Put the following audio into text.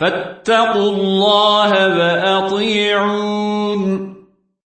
فاتقوا الله وأطيعون.